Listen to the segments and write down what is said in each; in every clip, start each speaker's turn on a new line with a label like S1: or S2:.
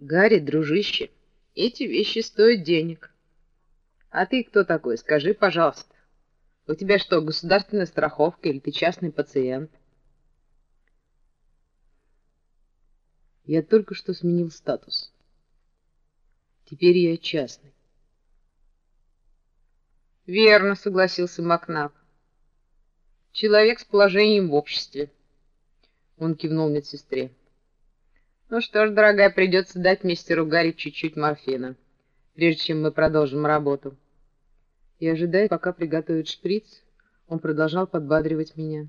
S1: Гарри, дружище, эти вещи стоят денег. А ты кто такой, скажи, пожалуйста? У тебя что, государственная страховка или ты частный пациент?
S2: Я только что сменил статус. Теперь я частный.
S1: Верно, согласился Макнаб. Человек с положением в обществе. Он кивнул медсестре. Ну что ж, дорогая, придется дать мистеру Гарри чуть-чуть морфина, прежде чем мы продолжим работу.
S2: И ожидая, пока приготовит шприц, он продолжал подбадривать меня.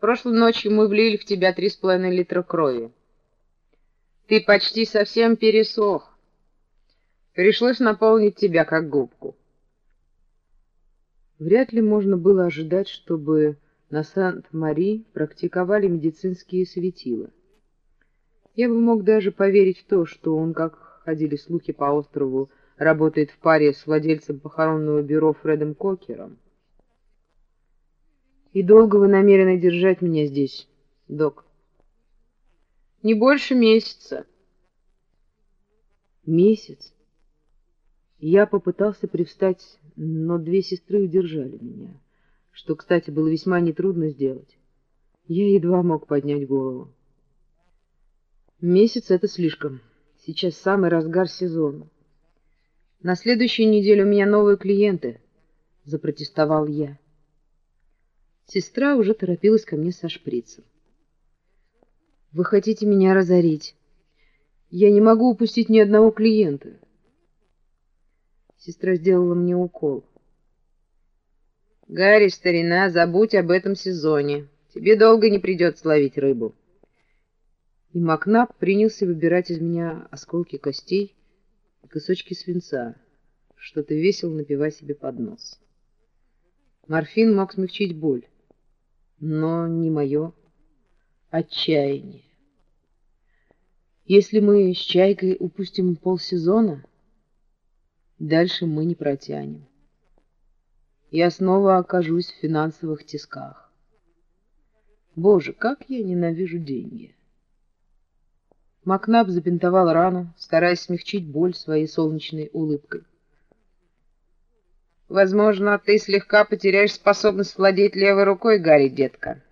S1: Прошлой ночью мы влили в тебя три с половиной литра крови. Ты почти совсем пересох. Пришлось наполнить тебя как губку.
S2: Вряд ли можно было ожидать, чтобы на Сант-Мари практиковали медицинские светила. Я бы мог даже поверить в то, что он, как ходили слухи по острову, работает в паре с владельцем похоронного бюро Фредом Кокером. И долго вы намерены держать меня здесь, док?
S1: Не больше месяца.
S2: Месяц? Я попытался привстать, но две сестры удержали меня, что, кстати, было весьма нетрудно сделать. Я едва мог поднять голову. Месяц — это слишком. Сейчас самый разгар сезона. На следующей неделе у меня новые клиенты, — запротестовал я. Сестра уже торопилась ко мне со шприцем. Вы хотите меня разорить. Я не могу упустить ни одного клиента. Сестра сделала мне укол.
S1: Гарри, старина, забудь об этом сезоне. Тебе долго не придется ловить рыбу
S2: и Макнаб принялся выбирать из меня осколки костей и кусочки свинца, что-то весело напивая себе под нос. Морфин мог смягчить боль, но не мое отчаяние. Если мы с Чайкой упустим полсезона, дальше мы не протянем. Я снова окажусь в финансовых тисках. Боже, как я ненавижу деньги! Макнаб забинтовал рану, стараясь смягчить боль своей солнечной улыбкой.
S1: «Возможно, ты слегка потеряешь способность владеть левой рукой, Гарри, детка.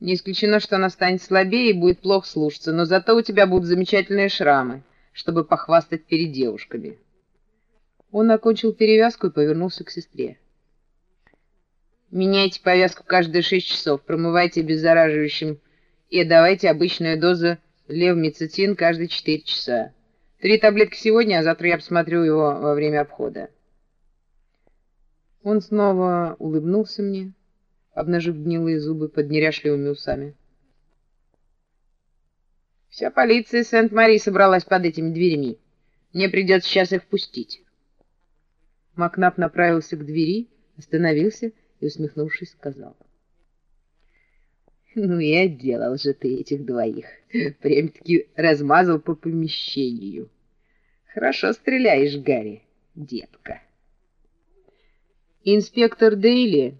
S1: Не исключено, что она станет слабее и будет плохо слушаться, но зато у тебя будут замечательные шрамы, чтобы похвастать перед девушками».
S2: Он окончил перевязку и повернулся к сестре.
S1: «Меняйте повязку каждые шесть часов, промывайте обеззараживающим и давайте обычную дозу левмицетин каждые четыре часа. Три таблетки сегодня, а завтра я посмотрю его во время обхода.
S2: Он снова улыбнулся мне, обнажив гнилые зубы под неряшливыми усами.
S1: Вся полиция Сент-Мари собралась под этими дверями. Мне придется сейчас их впустить.
S2: Макнап направился к двери, остановился и, усмехнувшись, сказал —
S1: ну и отделал же ты этих двоих. Прям-таки размазал по помещению. Хорошо стреляешь, Гарри, детка.
S2: Инспектор Дейли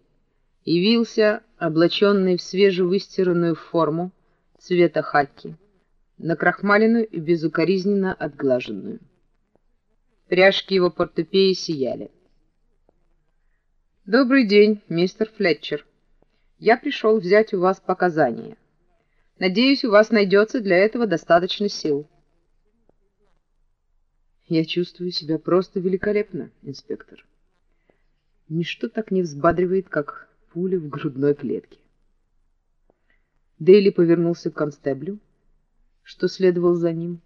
S2: явился, облаченный в свежевыстиранную форму цвета хаки, накрахмаленную и безукоризненно отглаженную. Пряжки его портупеи сияли. «Добрый день, мистер Флетчер», я пришел взять у вас показания. Надеюсь, у вас найдется для этого достаточно сил. Я чувствую себя просто великолепно, инспектор. Ничто так не взбадривает, как пуля в грудной клетке. Дейли повернулся к констеблю, что следовал за ним,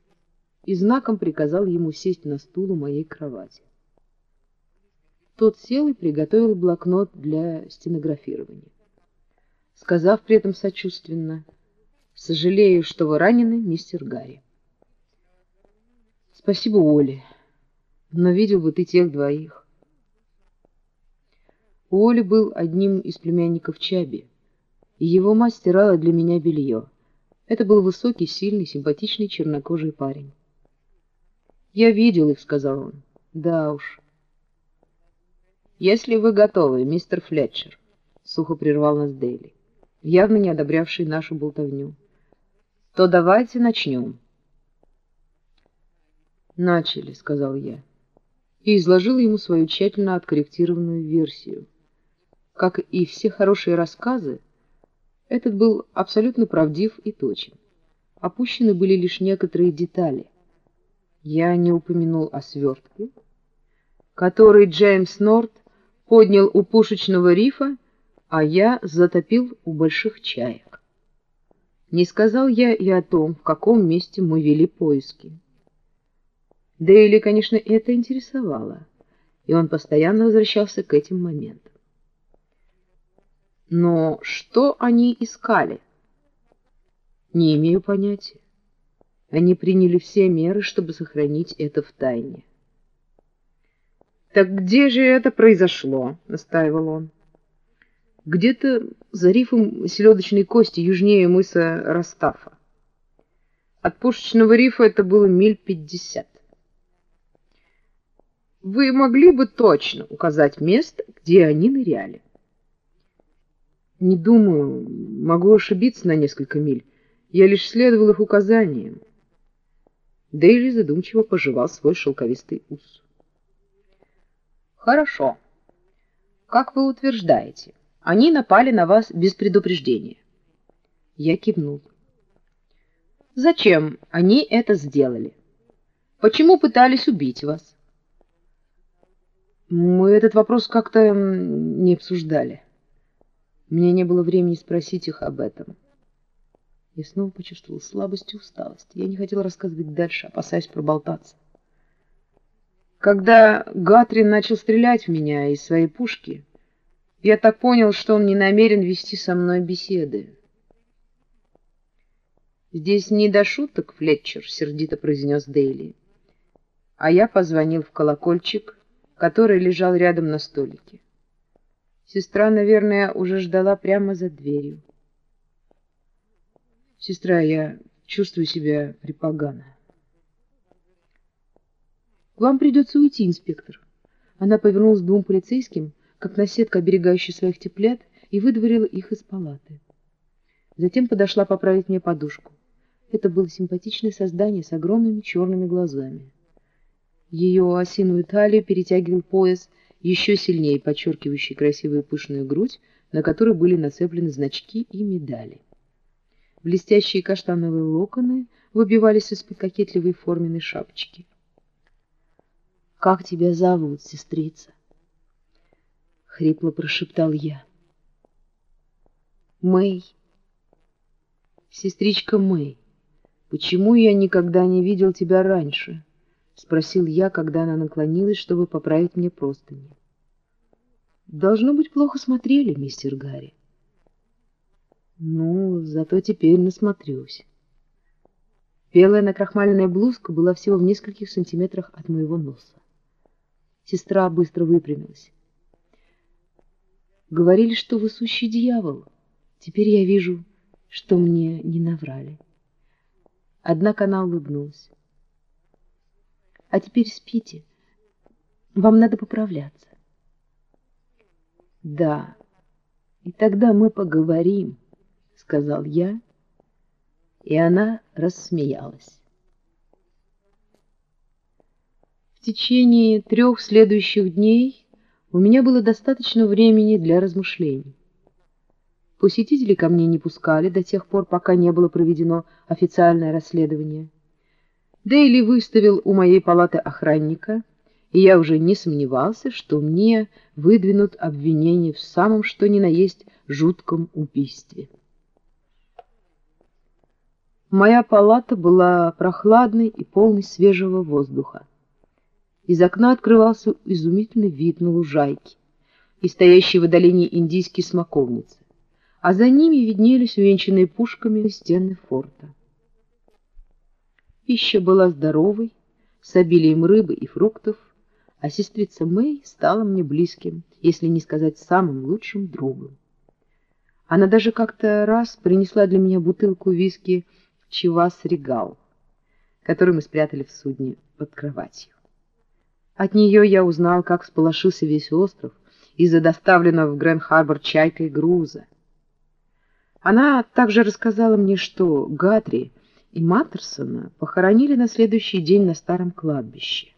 S2: и знаком приказал ему сесть на стул у моей кровати. Тот сел и приготовил блокнот для стенографирования сказав при этом сочувственно, «Сожалею, что вы ранены, мистер Гарри». «Спасибо, Оле, но видел бы ты тех двоих». Оля был одним из племянников Чаби, и его мать стирала для меня белье. Это был высокий, сильный, симпатичный чернокожий парень. «Я видел их», — сказал он. «Да уж». «Если вы готовы, мистер Флетчер», — сухо прервал нас Дейли явно не одобрявший нашу болтовню. То давайте начнем. «Начали», — сказал я, и изложил ему свою тщательно откорректированную версию. Как и все хорошие рассказы, этот был абсолютно правдив и точен. Опущены были лишь некоторые детали. Я не упомянул о свертке, который Джеймс Норт поднял у пушечного рифа, а я затопил у больших чаек. Не сказал я и о том, в каком месте мы вели поиски. Дейли, конечно, это интересовало, и он постоянно возвращался к этим моментам. Но что они искали? Не имею понятия. Они приняли все меры, чтобы сохранить это в тайне.
S1: «Так где же это произошло?» — настаивал он.
S2: «Где-то за рифом селедочной кости южнее мыса Растафа.
S1: От пушечного рифа это было миль пятьдесят. Вы могли бы точно указать место, где они ныряли?
S2: Не думаю, могу ошибиться на несколько миль. Я лишь следовал их указаниям. Дейли задумчиво пожевал свой шелковистый ус.
S1: Хорошо. Как вы утверждаете, они напали на вас без предупреждения?
S2: Я кивнул.
S1: Зачем они это сделали? Почему пытались убить вас?
S2: Мы этот вопрос как-то не обсуждали. Мне не было времени спросить их об этом. Я снова почувствовал слабость и усталость. Я не хотел рассказывать дальше, опасаясь проболтаться.
S1: Когда Гатрин начал стрелять в меня из своей пушки, я так понял, что он не намерен вести со мной беседы. «Здесь не до шуток, Флетчер», — сердито произнес Дейли. А я позвонил в колокольчик, который лежал рядом на столике. Сестра, наверное, уже ждала прямо за дверью.
S2: «Сестра, я чувствую себя припогано». «Вам придется уйти, инспектор». Она повернулась к двум полицейским, как наседка, оберегающая своих теплят, и выдворила их из палаты. Затем подошла поправить мне подушку. Это было симпатичное создание с огромными черными глазами. Ее осиную талию перетягивал пояс, еще сильнее подчеркивающий красивую пышную грудь, на которой были нацеплены значки и медали. Блестящие каштановые локоны выбивались из-под кокетливой форменной шапочки. «Как тебя зовут, сестрица?» — хрипло прошептал я. «Мэй. Сестричка Мэй, почему я никогда не видел тебя раньше?» — спросил я, когда она наклонилась, чтобы поправить мне простыни. «Должно быть, плохо смотрели, мистер Гарри». «Ну, зато теперь насмотрюсь». Белая накрахмаленная блузка была всего в нескольких сантиметрах от моего носа. Сестра быстро выпрямилась. «Говорили, что вы сущий дьявол. Теперь я вижу, что мне не наврали». Однако она улыбнулась. А теперь спите. Вам надо поправляться. Да, и тогда мы поговорим, сказал я, и она рассмеялась. В течение трех следующих дней у меня было достаточно времени для размышлений. Посетители ко мне не пускали до тех пор, пока не было проведено официальное расследование. Дейли выставил у моей палаты охранника, и я уже не сомневался, что мне выдвинут обвинение в самом что ни на есть жутком убийстве. Моя палата была прохладной и полной свежего воздуха. Из окна открывался изумительный вид на лужайки и стоящие в отдалении индийские смоковницы, а за ними виднелись увенчанные пушками стены форта. Пища была здоровой, с обилием рыбы и фруктов, а сестрица Мэй стала мне близким, если не сказать самым лучшим другом. Она даже как-то раз принесла для меня бутылку виски Чивас Регал, которую мы спрятали в судне под кроватью. От нее я узнал, как сполошился весь остров из-за доставленного в Гранд-Харбор чайкой груза. Она также рассказала мне, что Гатри и Маттерсона похоронили на следующий день на старом кладбище.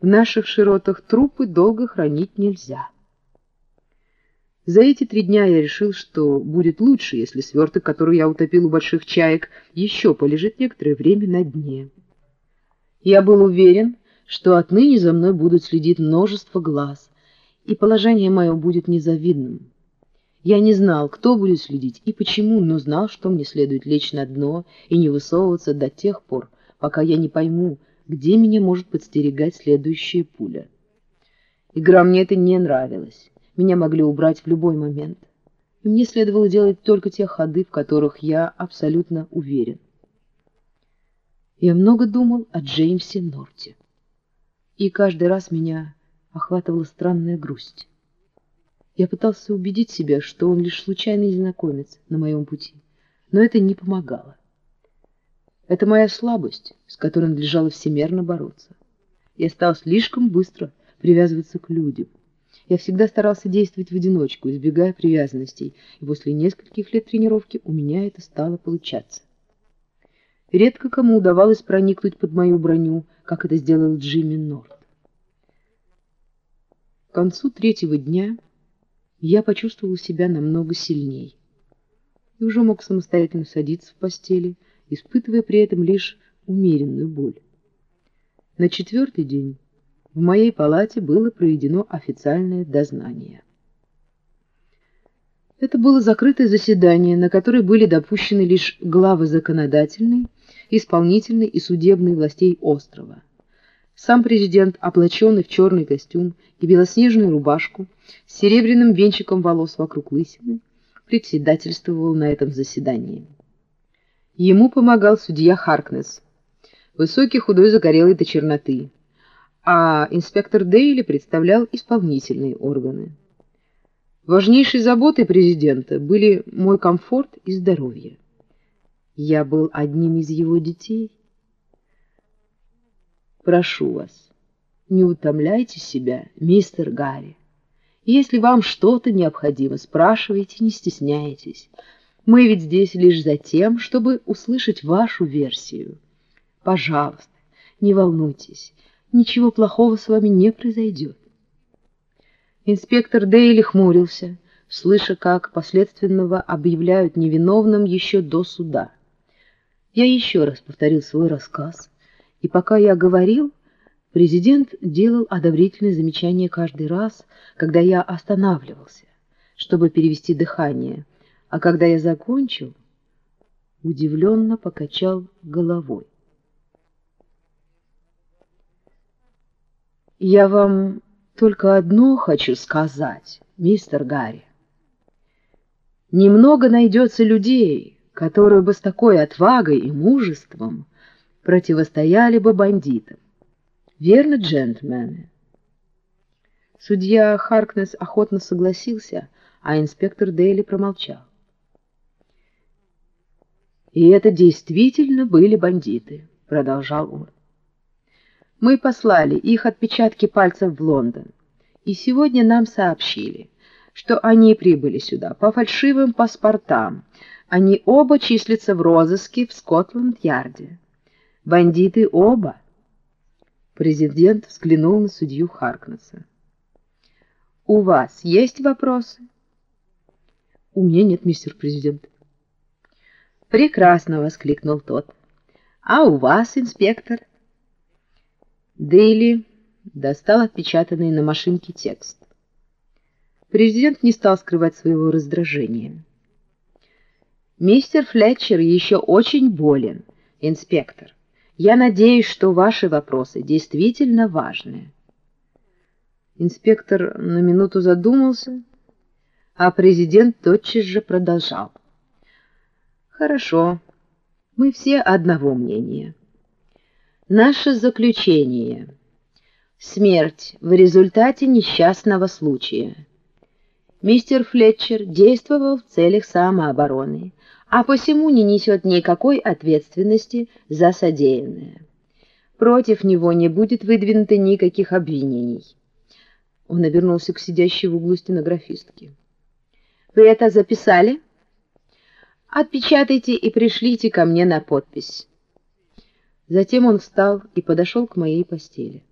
S2: В наших широтах трупы долго хранить нельзя. За эти три дня я решил, что будет лучше, если сверток, который я утопил у больших чаек, еще полежит некоторое время на дне. Я был уверен, что отныне за мной будут следить множество глаз, и положение мое будет незавидным. Я не знал, кто будет следить и почему, но знал, что мне следует лечь на дно и не высовываться до тех пор, пока я не пойму, где меня может подстерегать следующая пуля. Игра мне это не нравилась. Меня могли убрать в любой момент. И мне следовало делать только те ходы, в которых я абсолютно уверен. Я много думал о Джеймсе Норте. И каждый раз меня охватывала странная грусть. Я пытался убедить себя, что он лишь случайный знакомец на моем пути, но это не помогало. Это моя слабость, с которой надлежало всемерно бороться. Я стал слишком быстро привязываться к людям. Я всегда старался действовать в одиночку, избегая привязанностей, и после нескольких лет тренировки у меня это стало получаться. Редко кому удавалось проникнуть под мою броню, как это сделал Джимми Норт. К концу третьего дня я почувствовал себя намного сильней и уже мог самостоятельно садиться в постели, испытывая при этом лишь умеренную боль. На четвертый день в моей палате было проведено официальное дознание. Это было закрытое заседание, на которое были допущены лишь главы законодательной, исполнительной и судебной властей острова. Сам президент, облаченный в черный костюм и белоснежную рубашку, с серебряным венчиком волос вокруг лысины, председательствовал на этом заседании. Ему помогал судья Харкнес, высокий, худой, загорелый до черноты, а инспектор Дейли представлял исполнительные органы. Важнейшей заботой президента были мой комфорт и здоровье. Я был одним из его детей. Прошу вас, не утомляйте себя, мистер Гарри. Если вам что-то необходимо, спрашивайте, не стесняйтесь. Мы ведь здесь лишь за тем, чтобы услышать вашу версию. Пожалуйста, не волнуйтесь, ничего плохого с вами не произойдет. Инспектор Дейли хмурился, слыша, как последственного объявляют невиновным еще до суда. Я еще раз повторил свой рассказ и пока я говорил, президент делал одобрительные замечания каждый раз, когда я останавливался, чтобы перевести дыхание, а когда я закончил, удивленно покачал головой. «Я вам только одно хочу сказать, мистер Гарри. Немного найдется людей, которые бы с такой отвагой и мужеством противостояли бы бандитам. Верно, джентльмены? Судья Харкнес охотно согласился, а инспектор Дейли промолчал. «И это действительно были бандиты», — продолжал он. «Мы послали их отпечатки пальцев в Лондон, и сегодня нам сообщили, что они прибыли сюда по фальшивым паспортам. Они оба числятся в розыске в Скотланд-Ярде». Бандиты оба. Президент взглянул на судью Харкнесса. У вас есть вопросы? У меня нет, мистер президент. Прекрасно, воскликнул тот. А у вас, инспектор? Дейли достал отпечатанный на машинке текст. Президент не стал скрывать своего раздражения. Мистер Флетчер еще очень болен, инспектор. Я надеюсь, что ваши вопросы действительно важные. Инспектор на минуту задумался, а президент тотчас же продолжал. Хорошо, мы все одного мнения. Наше заключение. Смерть в результате несчастного случая. Мистер Флетчер действовал в целях самообороны а посему не несет никакой ответственности за содеянное. Против него не будет выдвинуто никаких обвинений. Он обернулся к сидящей в углу стенографистке. «Вы это записали?» Отпечатайте и пришлите ко мне на подпись. Затем он встал и подошел к моей постели.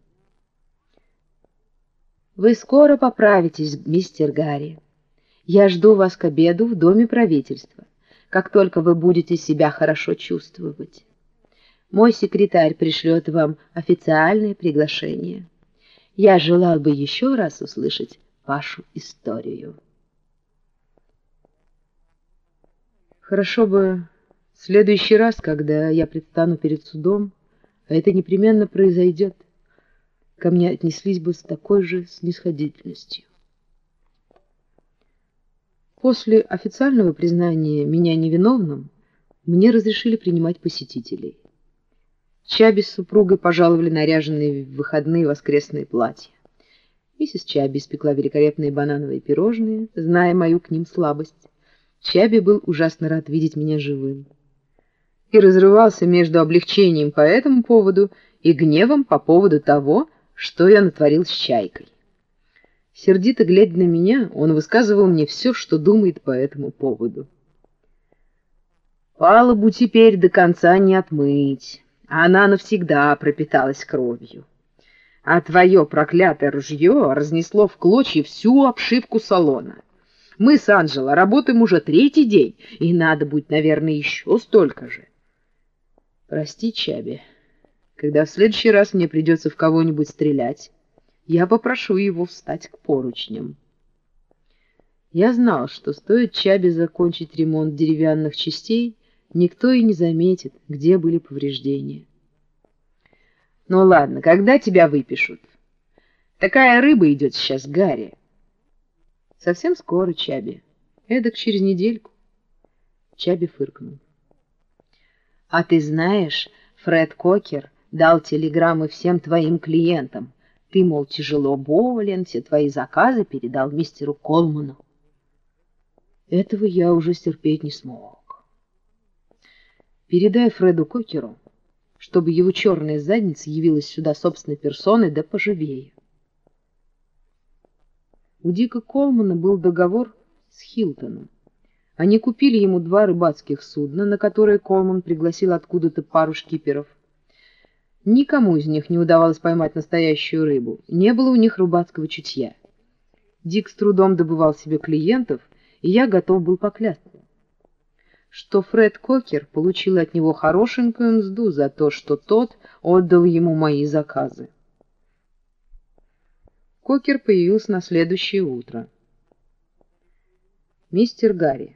S2: «Вы скоро поправитесь, мистер Гарри. Я жду вас к обеду в Доме правительства, как только вы будете себя хорошо чувствовать. Мой секретарь пришлет вам официальное приглашение. Я желал бы еще раз услышать вашу историю».
S1: Хорошо бы в следующий раз, когда я предстану перед судом, а это непременно произойдет, ко мне отнеслись бы с такой же снисходительностью. После официального признания меня невиновным мне разрешили принимать посетителей. Чаби с супругой пожаловали наряженные в выходные воскресные платья. Миссис Чаби испекла великолепные банановые пирожные, зная мою к ним слабость. Чаби был ужасно рад видеть меня живым и разрывался между облегчением по этому поводу и гневом по поводу того, что я натворил с чайкой. Сердито глядя на меня, он высказывал мне все, что думает по этому поводу. Палубу теперь до конца не отмыть, она навсегда пропиталась кровью. А твое проклятое ружье разнесло в клочья всю обшивку салона. Мы с Анджело работаем уже третий день, и надо будет, наверное, еще столько же. Прости, Чаби, когда в следующий раз мне придется в кого-нибудь стрелять, я попрошу его встать к поручням. Я знал, что стоит Чаби закончить ремонт деревянных частей, никто и не заметит, где были повреждения. Ну ладно, когда тебя выпишут? Такая рыба идет сейчас, Гарри. Совсем скоро, Чаби. Эдак через недельку. Чаби фыркнул. А ты знаешь, Фред Кокер дал телеграммы всем твоим клиентам. Ты, мол, тяжело болен, все твои заказы передал мистеру Колману. Этого я уже стерпеть не смог. Передай Фреду Кокеру, чтобы его черная задница явилась сюда собственной персоной, да поживее. У Дика Колмана был договор с Хилтоном. Они купили ему два рыбацких судна, на которые Колман пригласил откуда-то пару шкиперов. Никому из них не удавалось поймать настоящую рыбу, не было у них рыбацкого чутья. Дик с трудом добывал себе клиентов, и я готов был поклясться, что Фред Кокер получил от него хорошенькую мзду за то, что тот отдал ему мои заказы. Кокер появился на следующее утро. «Мистер Гарри,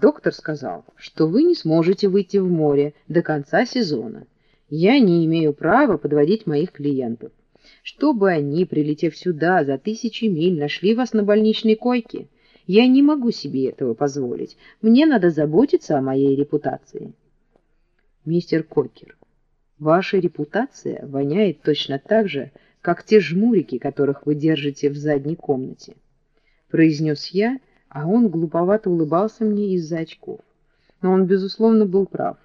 S1: доктор сказал, что вы не сможете выйти в море до конца сезона. Я не имею права подводить моих клиентов. Чтобы они, прилетев сюда за тысячи миль, нашли вас на больничной койке, я не могу себе этого позволить. Мне надо заботиться о моей репутации». «Мистер Кокер, ваша репутация воняет точно так же, как те жмурики, которых вы держите в задней комнате», — произнес я, а он глуповато улыбался мне из-за очков. Но он, безусловно, был прав.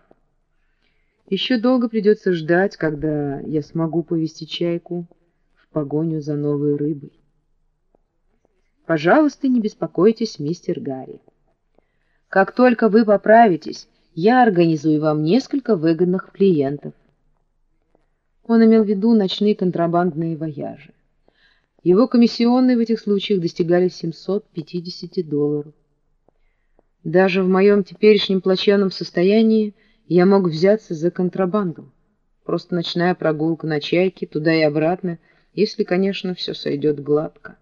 S1: Еще долго придется ждать, когда я смогу повести чайку в погоню за новой рыбой. Пожалуйста, не беспокойтесь, мистер Гарри. Как только вы поправитесь, я организую вам несколько выгодных клиентов. Он имел в виду ночные контрабандные вояжи. Его комиссионные в этих случаях достигали 750 долларов. Даже в моем теперешнем плачевном состоянии я мог взяться за контрабанду. Просто ночная прогулка на чайке туда и обратно, если, конечно, все сойдет гладко.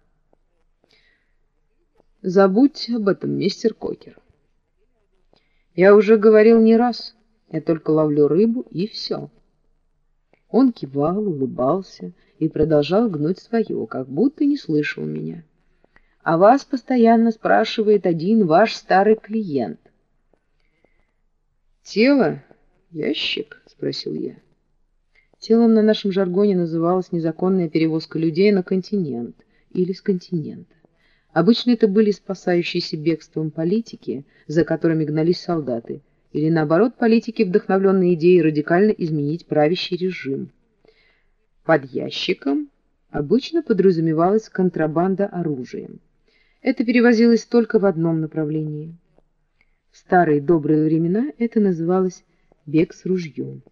S1: Забудь об этом, мистер Кокер. Я уже говорил не раз, я только ловлю рыбу и все. Он кивал, улыбался и продолжал гнуть свое, как будто не слышал меня. «А вас постоянно спрашивает один ваш старый клиент». «Тело? Ящик?» — спросил я. Телом на нашем жаргоне называлась незаконная перевозка людей на континент или с континента. Обычно это были спасающиеся бегством политики, за которыми гнались солдаты, или наоборот политики, вдохновленные идеей радикально изменить правящий режим. Под ящиком обычно подразумевалась контрабанда оружием. Это перевозилось только в одном направлении.
S2: В старые добрые времена это называлось «бег с ружьем».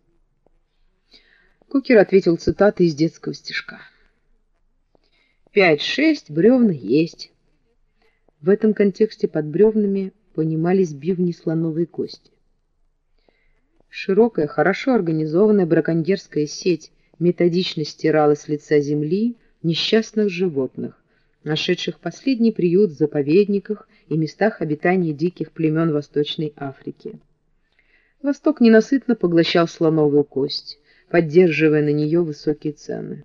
S2: Кокер ответил цитатой из детского стишка. «Пять-шесть бревна есть». В этом контексте под бревнами понимались бивни слоновой кости. Широкая, хорошо организованная браконьерская сеть методично стирала с лица земли несчастных животных, нашедших последний приют в заповедниках и местах обитания диких племен Восточной Африки. Восток ненасытно поглощал слоновую кость, поддерживая на нее высокие цены.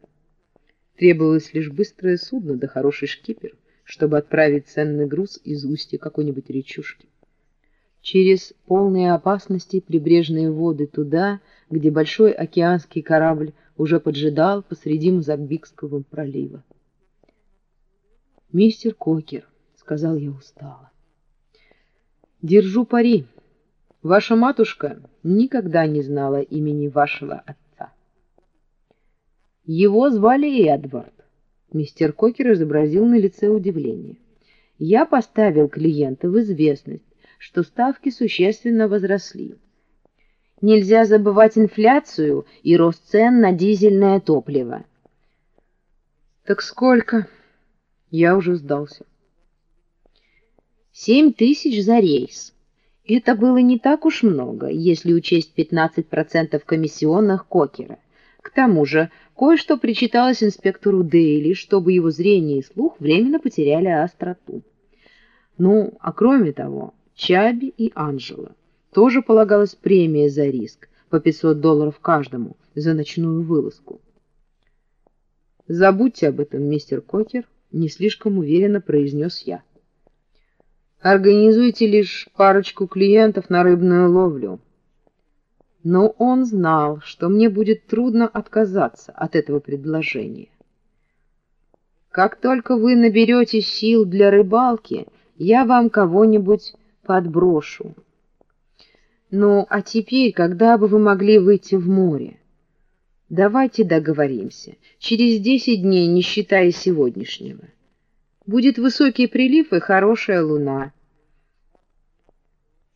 S2: Требовалось лишь быстрое судно да хороший шкипер, чтобы отправить ценный груз из устья какой-нибудь речушки. Через полные опасности прибрежные воды туда, где большой океанский корабль уже поджидал посреди Мозамбикского пролива. «Мистер Кокер», — сказал я устало, — «держу пари. Ваша матушка никогда не знала имени вашего отца». «Его звали Эдвард», — мистер Кокер изобразил на лице удивление. «Я поставил клиента в известность, что ставки существенно возросли. Нельзя забывать инфляцию и рост цен на дизельное топливо». «Так сколько?» Я уже сдался. Семь тысяч за рейс. Это было не так уж много, если учесть 15% комиссионных Кокера. К тому же, кое-что причиталось инспектору Дейли, чтобы его зрение и слух временно потеряли остроту. Ну, а кроме того, Чаби и Анжела тоже полагалась премия за риск, по 500 долларов каждому, за ночную вылазку. Забудьте об этом, мистер Кокер, не слишком уверенно произнес я. Организуйте лишь парочку клиентов на рыбную ловлю. Но он знал, что мне будет трудно отказаться от этого предложения. Как только вы наберете сил для рыбалки, я вам кого-нибудь подброшу. Ну, а теперь, когда бы вы могли выйти в море? Давайте договоримся. Через десять дней, не считая сегодняшнего. Будет высокий прилив и хорошая луна.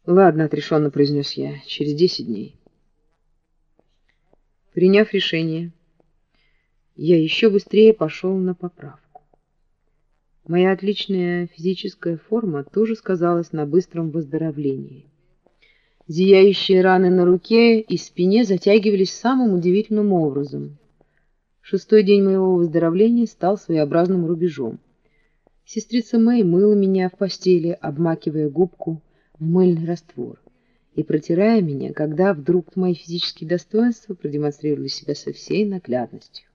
S2: Ладно, отрешенно произнес я. Через десять дней. Приняв решение, я еще быстрее пошел на поправку. Моя отличная физическая форма тоже сказалась на быстром выздоровлении. Зияющие раны на руке и спине затягивались самым удивительным образом. Шестой день моего выздоровления стал своеобразным рубежом. Сестрица Мэй мыла меня в постели, обмакивая губку в мыльный раствор и протирая меня, когда вдруг мои физические достоинства продемонстрировали себя со всей наглядностью.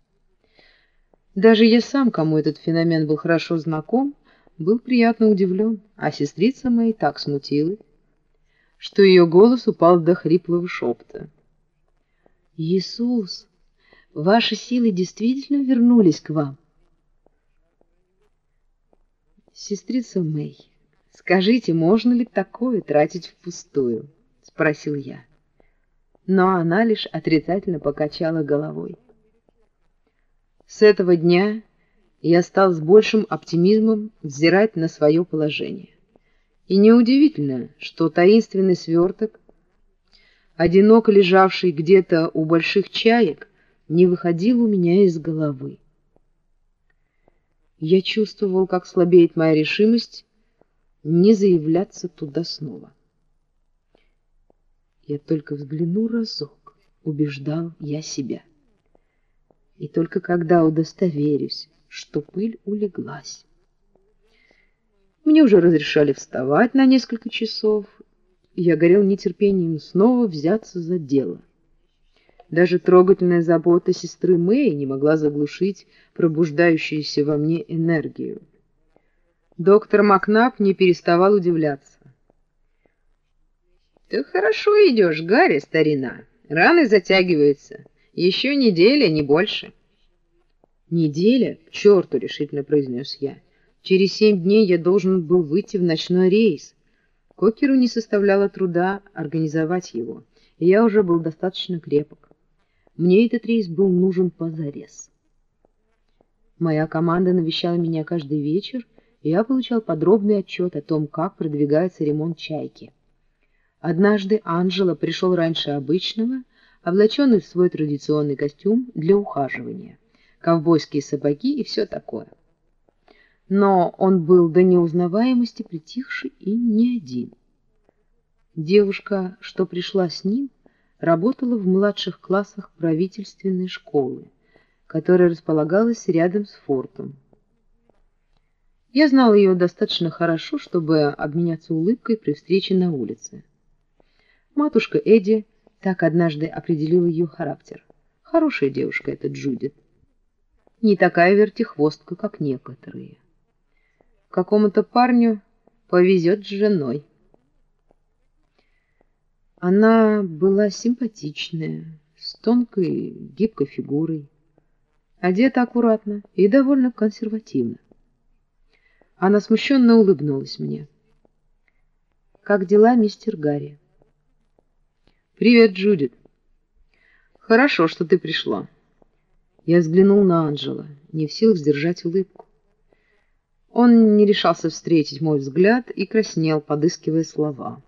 S2: Даже я сам, кому этот феномен был хорошо знаком, был приятно удивлен, а сестрица Мэй так смутилась, что ее голос упал до хриплого шепота. «Иисус, ваши силы действительно вернулись к вам?» «Сестрица Мэй, скажите, можно ли такое тратить впустую?» — спросил я. Но она лишь отрицательно покачала головой. С этого дня я стал с большим оптимизмом взирать на свое положение. И неудивительно, что таинственный сверток, одиноко лежавший где-то у больших чаек, не выходил у меня из головы. Я чувствовал, как слабеет моя решимость не заявляться туда снова. Я только взгляну разок, убеждал я себя. И только когда удостоверюсь, что пыль улеглась, мне уже разрешали вставать на несколько часов, и я горел нетерпением снова взяться за дело. Даже трогательная забота сестры Мэй не могла заглушить пробуждающуюся во мне энергию. Доктор Макнап не переставал удивляться. «Ты хорошо идешь, Гарри, старина. Раны затягиваются. Еще неделя, не больше». «Неделя? К черту!» — решительно произнес я. Через семь дней я должен был выйти в ночной рейс. Кокеру не составляло труда организовать его, и я уже был достаточно крепок. Мне этот рейс был нужен позарез. Моя команда навещала меня каждый вечер, и я получал подробный отчет о том, как продвигается ремонт «Чайки». Однажды Анжела пришел раньше обычного, облаченный в свой традиционный костюм для ухаживания, ковбойские сапоги и все такое. Но он был до неузнаваемости притихший и не один. Девушка, что пришла с ним, работала в младших классах правительственной школы, которая располагалась рядом с фортом. Я знал ее достаточно хорошо, чтобы обменяться улыбкой при встрече на улице. Матушка Эдди так однажды определила ее характер. Хорошая девушка эта Джудит. Не такая вертихвостка, как некоторые. Какому-то парню повезет с женой. Она была симпатичная, с тонкой, гибкой фигурой, одета аккуратно и довольно консервативно. Она смущенно улыбнулась мне. «Как дела, мистер Гарри?» «Привет, Джудит. Хорошо, что ты пришла». Я взглянул на Анджела, не в силах сдержать улыбку. Он не решался встретить мой взгляд и краснел, подыскивая слова.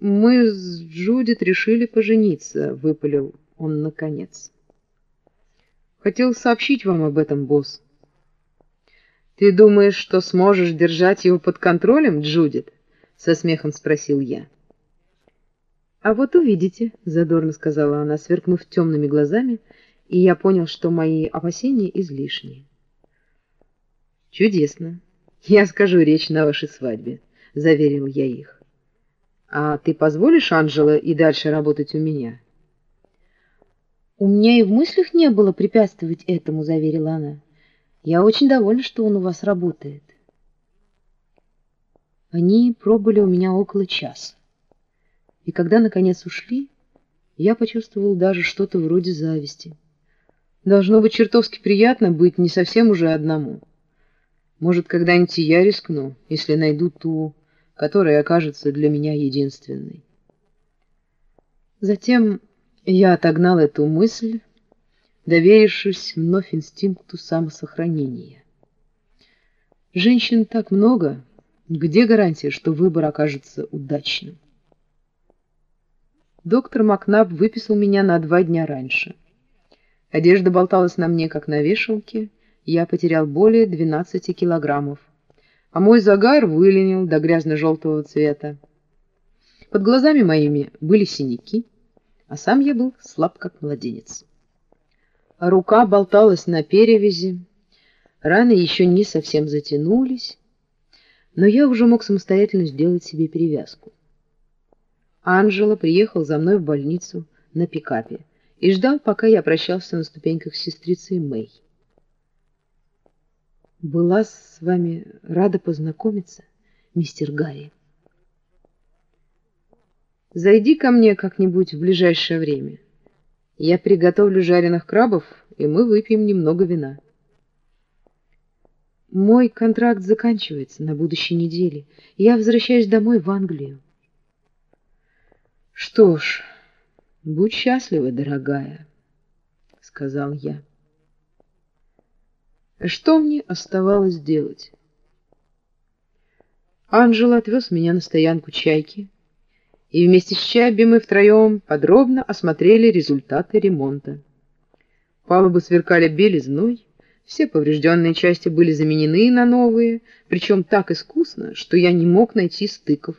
S2: «Мы с Джудит решили пожениться», — выпалил он наконец. «Хотел сообщить вам об этом, босс». «Ты думаешь, что сможешь держать его под контролем, Джудит?» — со смехом спросил я. «А вот увидите», — задорно сказала она, сверкнув темными глазами, и я понял, что мои опасения излишни. «Чудесно. Я скажу речь на вашей свадьбе», — заверил я их. А ты позволишь, Анжела, и дальше работать у меня? У меня и в мыслях не было препятствовать этому, заверила она. Я очень довольна, что он у вас работает. Они пробыли у меня около часа. И когда, наконец, ушли, я почувствовал даже что-то вроде зависти. Должно быть чертовски приятно быть не совсем уже одному. Может, когда-нибудь я рискну, если найду ту которая окажется для меня единственной. Затем я отогнал эту мысль, доверившись вновь инстинкту самосохранения. Женщин так много, где гарантия, что выбор окажется удачным? Доктор Макнаб выписал меня на два дня раньше. Одежда болталась на мне, как на вешалке, я потерял более 12 килограммов а мой загар выленил до грязно-желтого цвета. Под глазами моими были синяки, а сам я был слаб, как младенец. Рука болталась на перевязи, раны еще не совсем затянулись, но я уже мог самостоятельно сделать себе перевязку. Анжела приехал за мной в больницу на пикапе и ждал, пока я прощался на ступеньках с сестрицей Мэй. Была с вами рада познакомиться, мистер Гарри. Зайди ко мне как-нибудь в ближайшее время. Я приготовлю жареных крабов, и мы выпьем немного вина. Мой контракт заканчивается на будущей неделе. Я возвращаюсь домой в Англию. Что ж, будь счастлива, дорогая, — сказал я. Что мне оставалось делать? Анжела отвез меня на стоянку «Чайки», и вместе с Чаби мы втроем подробно осмотрели результаты ремонта. Палубы сверкали белизной, все поврежденные части были заменены на новые, причем так искусно, что я не мог найти стыков.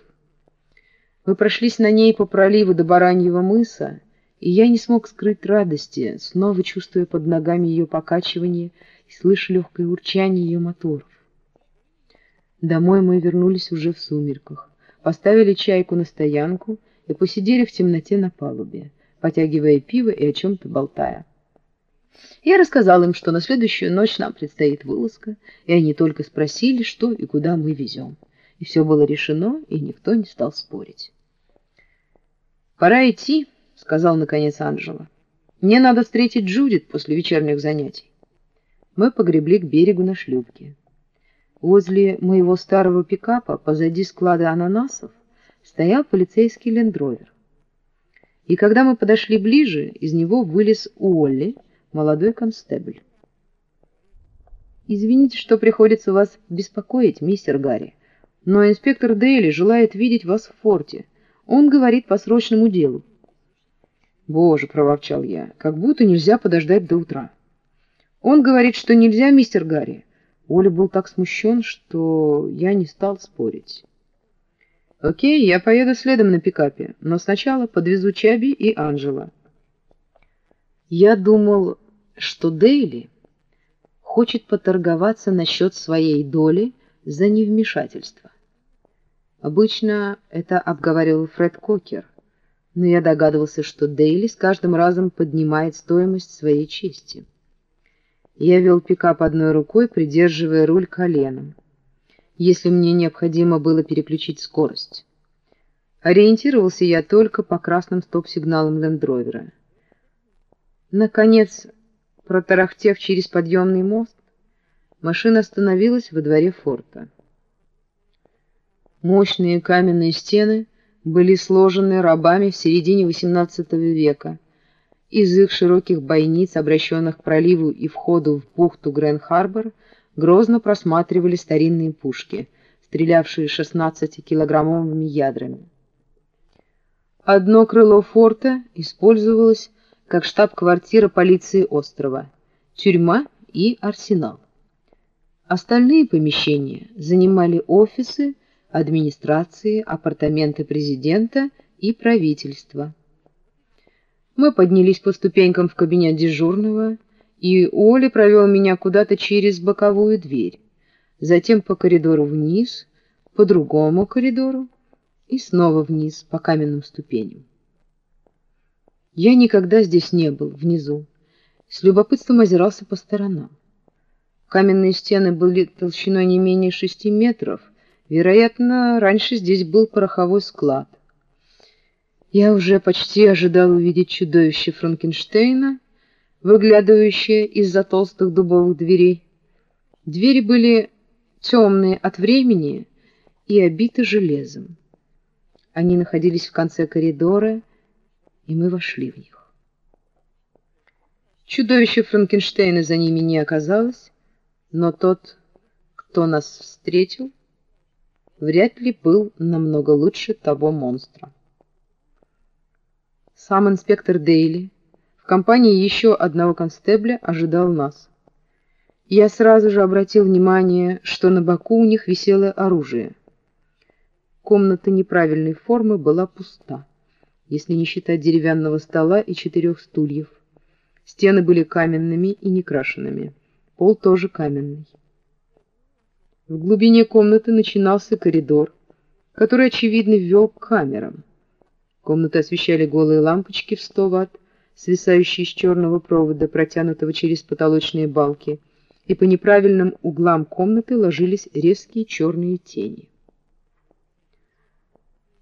S2: Мы прошлись на ней по проливу до Бараньего мыса, и я не смог скрыть радости, снова чувствуя под ногами ее покачивание и слыша легкое урчание ее моторов. Домой мы вернулись уже в сумерках, поставили чайку на стоянку и посидели в темноте на палубе, потягивая пиво и о чем-то болтая. Я рассказал им, что на следующую ночь нам предстоит вылазка, и они только спросили, что и куда мы везем. И все было решено, и никто не стал спорить. «Пора идти», — сказал наконец Анжела. «Мне надо встретить Джудит после вечерних занятий» мы погребли к берегу на шлюпке. Возле моего старого пикапа, позади склада ананасов, стоял полицейский лендровер. И когда мы подошли ближе, из него вылез Уолли, молодой констебль. «Извините, что приходится вас беспокоить, мистер Гарри, но инспектор Дейли желает видеть вас в форте. Он говорит по срочному делу. «Боже!» — проворчал я. «Как будто нельзя подождать до утра». «Он говорит, что нельзя, мистер Гарри». Оля был так смущен, что я не стал спорить. «Окей, я поеду следом на пикапе, но сначала подвезу Чаби и Анжела». Я думал, что Дейли хочет поторговаться насчет своей доли за невмешательство. Обычно это обговаривал Фред Кокер, но я догадывался, что Дейли с каждым разом поднимает стоимость своей чести. Я вел пикап одной рукой, придерживая руль коленом, если мне необходимо было переключить скорость. Ориентировался я только по красным стоп-сигналам лендровера. Наконец, протарахтев через подъемный мост, машина остановилась во дворе форта. Мощные каменные стены были сложены рабами в середине XVIII века, из их широких бойниц, обращенных к проливу и входу в бухту Грен-Харбор, грозно просматривали старинные пушки, стрелявшие 16-килограммовыми ядрами. Одно крыло форта использовалось как штаб-квартира полиции острова, тюрьма и арсенал. Остальные помещения занимали офисы, администрации, апартаменты президента и правительства. Мы поднялись по ступенькам в кабинет дежурного, и Оля провел меня куда-то через боковую дверь, затем по коридору вниз, по другому коридору и снова вниз по каменным ступеням. Я никогда здесь не был, внизу. С любопытством озирался по сторонам. Каменные стены были толщиной не менее шести метров. Вероятно, раньше здесь был пороховой склад. Я уже почти ожидал увидеть чудовище Франкенштейна, выглядывающее из-за толстых дубовых дверей. Двери были темные от времени и обиты железом. Они находились в конце коридора, и мы вошли в них. Чудовище Франкенштейна за ними не оказалось, но тот, кто нас встретил, вряд ли был намного лучше того монстра. Сам инспектор Дейли в компании еще одного констебля ожидал нас. Я сразу же обратил внимание, что на боку у них висело оружие. Комната неправильной формы была пуста, если не считать деревянного стола и четырех стульев. Стены были каменными и некрашенными, пол тоже каменный. В глубине комнаты начинался коридор, который, очевидно, вел к камерам. Комнату освещали голые лампочки в 100 ватт, свисающие с черного провода, протянутого через потолочные балки, и по неправильным углам комнаты ложились резкие черные тени.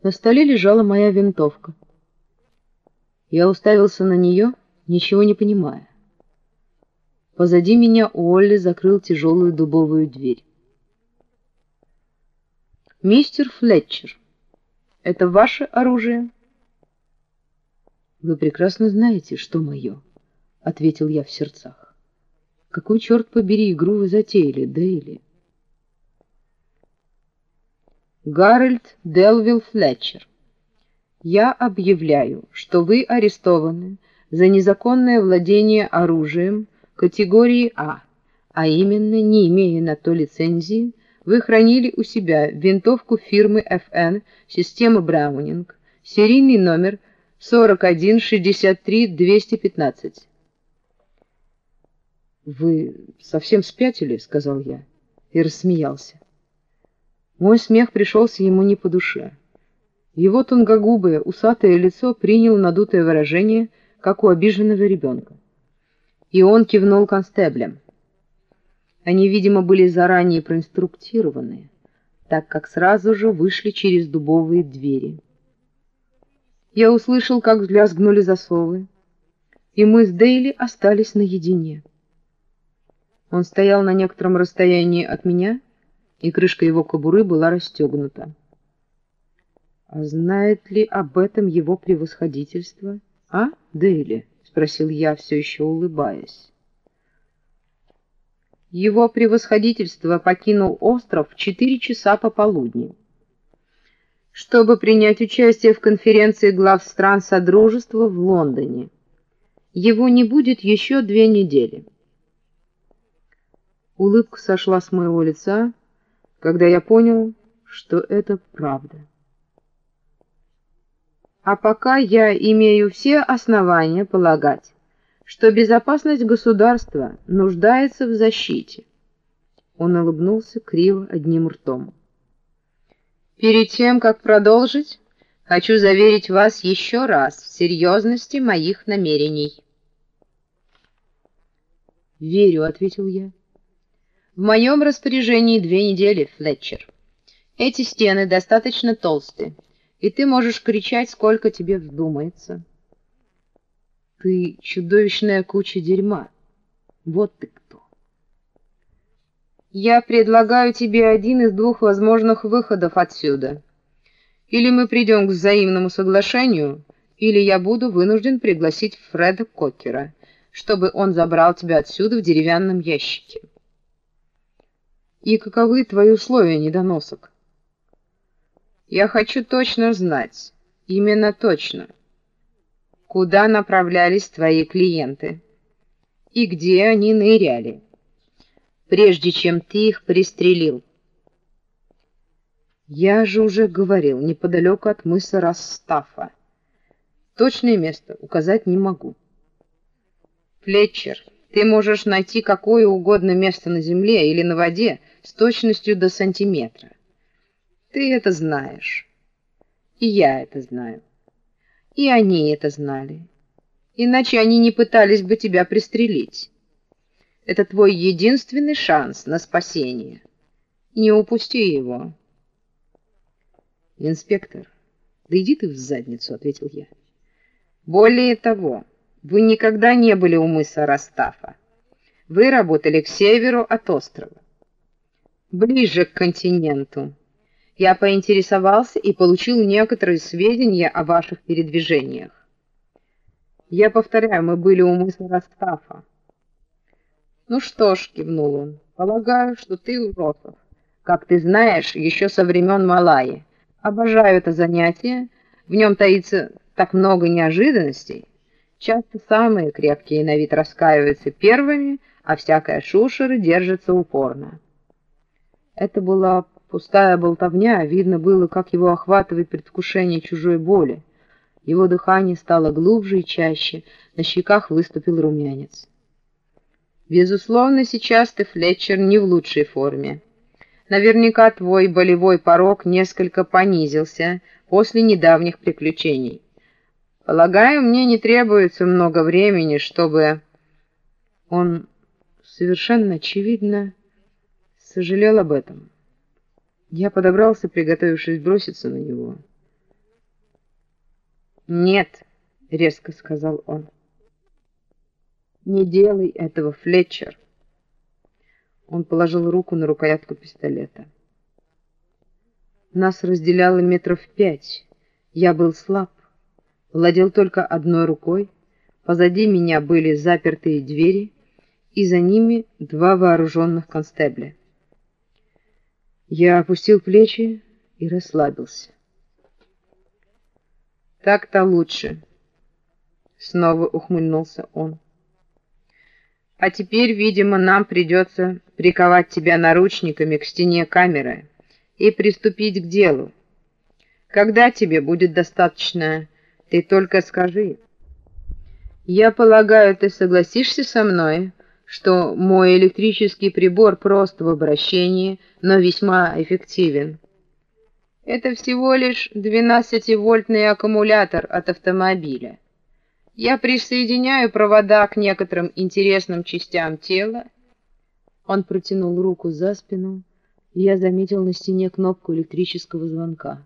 S2: На столе лежала моя винтовка. Я уставился на нее, ничего не понимая. Позади меня Уолли закрыл тяжелую дубовую дверь. «Мистер Флетчер, это ваше оружие?» «Вы прекрасно знаете, что мое», — ответил я в сердцах. «Какой, черт побери, игру вы затеяли, Дейли?» Гарольд Делвилл Флетчер, я объявляю, что вы арестованы за незаконное владение оружием категории А, а именно, не имея на то лицензии, вы хранили у себя винтовку фирмы FN системы Браунинг, серийный номер 41-63-215. «Вы совсем спятили?» — сказал я и рассмеялся. Мой смех пришелся ему не по душе. Его тонкогубое, усатое лицо приняло надутое выражение, как у обиженного ребенка. И он кивнул констеблем. Они, видимо, были заранее проинструктированы, так как сразу же вышли через дубовые двери. Я услышал, как лязгнули засовы, и мы с Дейли остались наедине. Он стоял на некотором расстоянии от меня, и крышка его кобуры была расстегнута. «А знает ли об этом его превосходительство, а, Дейли?» — спросил я, все еще улыбаясь. Его превосходительство покинул остров в четыре часа пополудни. Чтобы принять участие в конференции глав стран Содружества в Лондоне. Его не будет еще две недели. Улыбка сошла с моего лица, когда я понял, что это правда. А пока я имею все основания полагать, что безопасность государства нуждается в защите. Он улыбнулся криво одним ртом. Перед тем, как продолжить, хочу заверить вас еще раз в серьезности моих намерений. «Верю», — ответил я. «В моем распоряжении две недели, Флетчер. Эти стены достаточно толстые, и ты можешь кричать, сколько тебе вздумается. Ты чудовищная куча дерьма. Вот ты. Я предлагаю тебе один из двух возможных выходов отсюда. Или мы придем к взаимному соглашению, или я буду вынужден пригласить Фреда Кокера, чтобы он забрал тебя отсюда в деревянном ящике. И каковы твои условия, недоносок? Я хочу точно знать, именно точно, куда направлялись твои клиенты и где они ныряли, прежде чем ты их пристрелил. Я же уже говорил, неподалеку от мыса Расстафа. Точное место указать не могу. Флетчер, ты можешь найти какое угодно место на земле или на воде с точностью до сантиметра. Ты это знаешь. И я это знаю. И они это знали. Иначе они не пытались бы тебя пристрелить. Это твой единственный шанс на спасение. Не упусти его. Инспектор, да иди ты в задницу, ответил я. Более того, вы никогда не были у мыса Растафа. Вы работали к северу от острова. Ближе к континенту. Я поинтересовался и получил некоторые сведения о ваших передвижениях. Я повторяю, мы были у мыса Растафа. Ну что ж, кивнул он, полагаю, что ты уросов. Как ты знаешь, еще со времен Малайи. Обожаю это занятие, в нем таится так много неожиданностей. Часто самые крепкие на вид раскаиваются первыми, а всякая шушера держится упорно. Это была Пустая болтовня, видно было, как его охватывает предвкушение чужой боли. Его дыхание стало глубже и чаще, на щеках выступил румянец. Безусловно, сейчас ты, Флетчер, не в лучшей форме. Наверняка твой болевой порог несколько понизился после недавних приключений. Полагаю, мне не требуется много времени, чтобы... Он совершенно очевидно сожалел об этом. Я подобрался, приготовившись броситься на него. «Нет», — резко сказал он. «Не делай этого, Флетчер». Он положил руку на рукоятку пистолета. Нас разделяло метров пять. Я был слаб, владел только одной рукой. Позади меня были запертые двери, и за ними два вооруженных констебля. Я опустил плечи и расслабился. «Так-то лучше», — снова ухмыльнулся он. «А теперь, видимо, нам придется приковать тебя наручниками к стене камеры и приступить к делу. Когда тебе будет достаточно, ты только скажи. Я полагаю, ты согласишься со мной, что мой электрический прибор прост в обращении, но весьма эффективен. Это всего лишь 12-вольтный аккумулятор от автомобиля. Я присоединяю провода к некоторым интересным частям тела. Он протянул руку за спину, и я заметил на стене кнопку электрического звонка.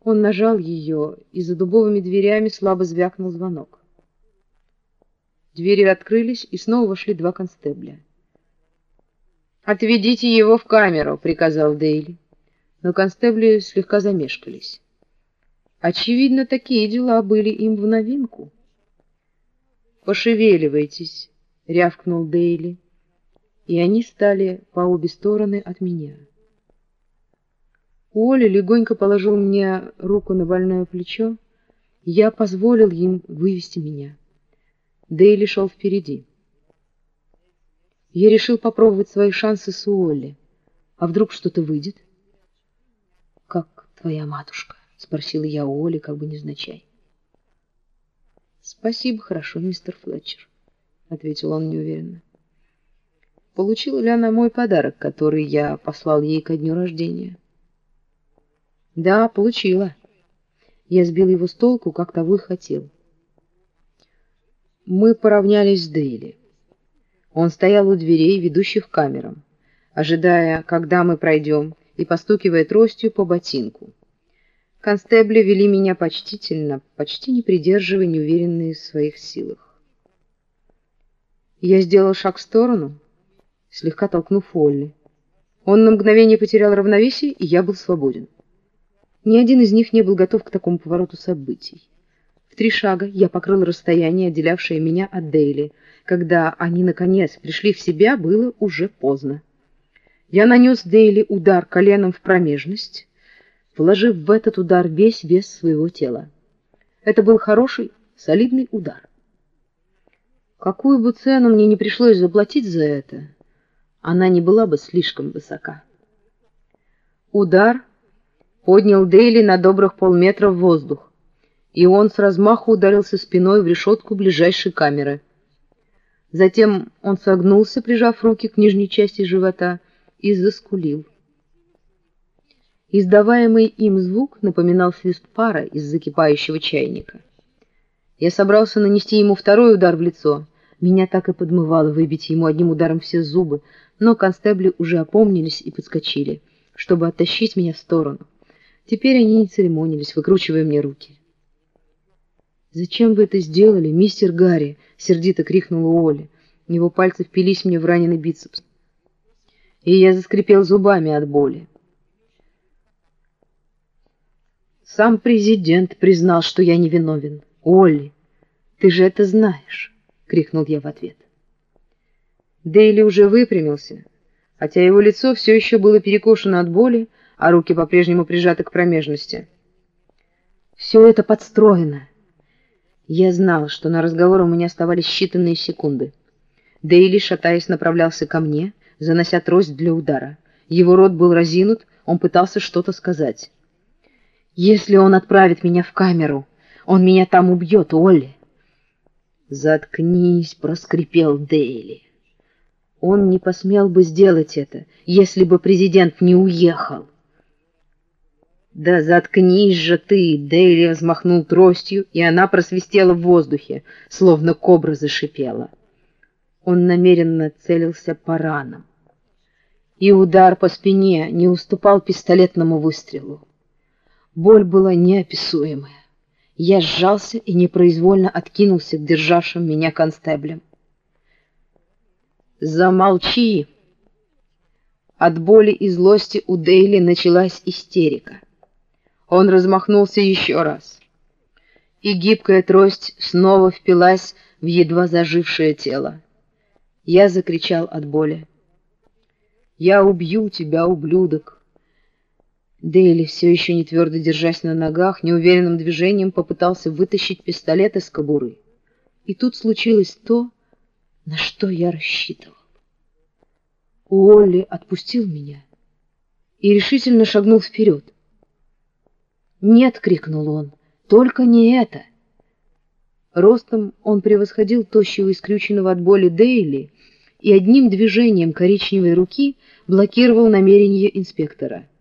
S2: Он нажал ее, и за дубовыми дверями слабо звякнул звонок. Двери открылись, и снова вошли два констебля. «Отведите его в камеру», — приказал Дейли. Но констебли слегка замешкались. Очевидно, такие дела были им в новинку. «Пошевеливайтесь», — рявкнул Дейли, и они стали по обе стороны от меня. Уолли легонько положил мне руку на больное плечо. Я позволил им вывести меня. Дейли шел впереди. Я решил попробовать свои шансы с Уолли. А вдруг что-то выйдет? — Как твоя матушка? — спросила я у Оли, как бы невзначай. — Спасибо, хорошо, мистер Флетчер, — ответил он неуверенно. — Получила ли она мой подарок, который я послал ей ко дню рождения? — Да, получила. Я сбил его с толку, как того и хотел. Мы поравнялись с Дейли. Он стоял у дверей, ведущих к камерам, ожидая, когда мы пройдем, и постукивая тростью по ботинку. Констебли вели меня почтительно, почти не придерживая, неуверенные в своих силах. Я сделал шаг в сторону, слегка толкнув Олли. Он на мгновение потерял равновесие, и я был свободен. Ни один из них не был готов к такому повороту событий. В три шага я покрыл расстояние, отделявшее меня от Дейли. Когда они, наконец, пришли в себя, было уже поздно. Я нанес Дейли удар коленом в промежность, вложив в этот удар весь вес своего тела. Это был хороший, солидный удар. Какую бы цену мне не пришлось заплатить за это, она не была бы слишком высока. Удар поднял Дейли на добрых полметра в воздух, и он с размаху ударился спиной в решетку ближайшей камеры. Затем он согнулся, прижав руки к нижней части живота, и заскулил. Издаваемый им звук напоминал свист пара из закипающего чайника. Я собрался нанести ему второй удар в лицо. Меня так и подмывало выбить ему одним ударом все зубы, но констебли уже опомнились и подскочили, чтобы оттащить меня в сторону. Теперь они не церемонились, выкручивая мне руки. «Зачем вы это сделали, мистер Гарри?» — сердито крикнула Оля. Его пальцы впились мне в раненый бицепс. И я заскрипел зубами от боли. Сам президент признал, что я невиновен. Олли, ты же это знаешь, крикнул я в ответ. Дейли уже выпрямился, хотя его лицо все еще было перекошено от боли, а руки по-прежнему прижаты к промежности. Все это подстроено. Я знал, что на разговор у меня оставались считанные секунды. Дейли, шатаясь, направлялся ко мне, занося трость для удара. Его рот был разинут, он пытался что-то сказать. Если он отправит меня в камеру, он меня там убьет, Олли. Заткнись, проскрипел Дейли. Он не посмел бы сделать это, если бы президент не уехал. Да заткнись же ты, Дейли взмахнул тростью, и она просвистела в воздухе, словно кобра зашипела. Он намеренно целился по ранам. И удар по спине не уступал пистолетному выстрелу. Боль была неописуемая. Я сжался и непроизвольно откинулся к державшим меня констеблям. «Замолчи!» От боли и злости у Дейли началась истерика. Он размахнулся еще раз, и гибкая трость снова впилась в едва зажившее тело. Я закричал от боли. «Я убью тебя, ублюдок!» Дейли, все еще не твердо держась на ногах, неуверенным движением попытался вытащить пистолет из кобуры. И тут случилось то, на что я рассчитывал. Уолли отпустил меня и решительно шагнул вперед. «Нет!» — крикнул он. «Только не это!» Ростом он превосходил тощего, исключенного от боли Дейли, и одним движением коричневой руки блокировал намерение инспектора —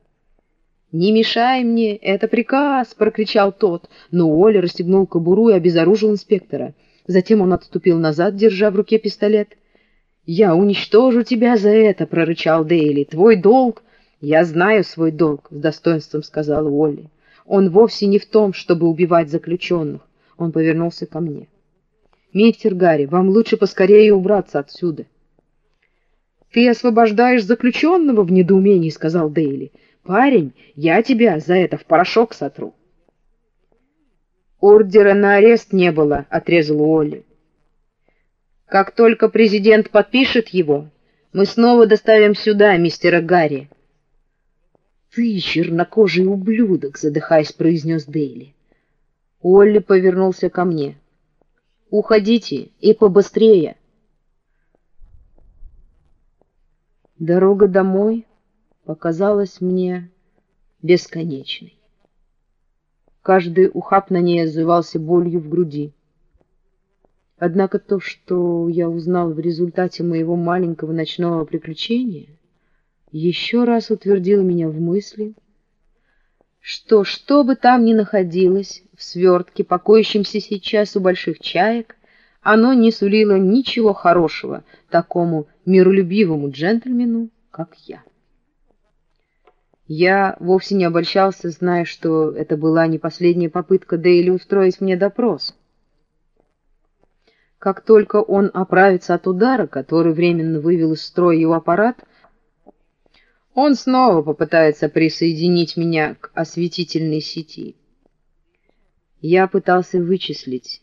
S2: «Не мешай мне, это приказ!» — прокричал тот, но Оля расстегнул кобуру и обезоружил инспектора. Затем он отступил назад, держа в руке пистолет. «Я уничтожу тебя за это!» — прорычал Дейли. «Твой долг...» «Я знаю свой долг», — с достоинством сказал Уолли. «Он вовсе не в том, чтобы убивать заключенных». Он повернулся ко мне. «Мистер Гарри, вам лучше поскорее убраться отсюда». «Ты освобождаешь заключенного в недоумении», — сказал Дейли. Парень, я тебя за это в порошок сотру. Ордера на арест не было, отрезал Уолли. Как только президент подпишет его, мы снова доставим сюда мистера Гарри. ты, чернокожий ублюдок!» — задыхаясь, произнес Дейли. Олли повернулся ко мне. «Уходите и побыстрее!» Дорога домой показалась мне бесконечной. Каждый ухаб на ней отзывался болью в груди. Однако то, что я узнал в результате моего маленького ночного приключения, еще раз утвердило меня в мысли, что, что бы там ни находилось в свертке, покоящемся сейчас у больших чаек, оно не сулило ничего хорошего такому миролюбивому джентльмену, как я. Я вовсе не обольщался, зная, что это была не последняя попытка Дейли устроить мне допрос. Как только он оправится от удара, который временно вывел из строя его аппарат, он снова попытается присоединить меня к осветительной сети. Я пытался вычислить,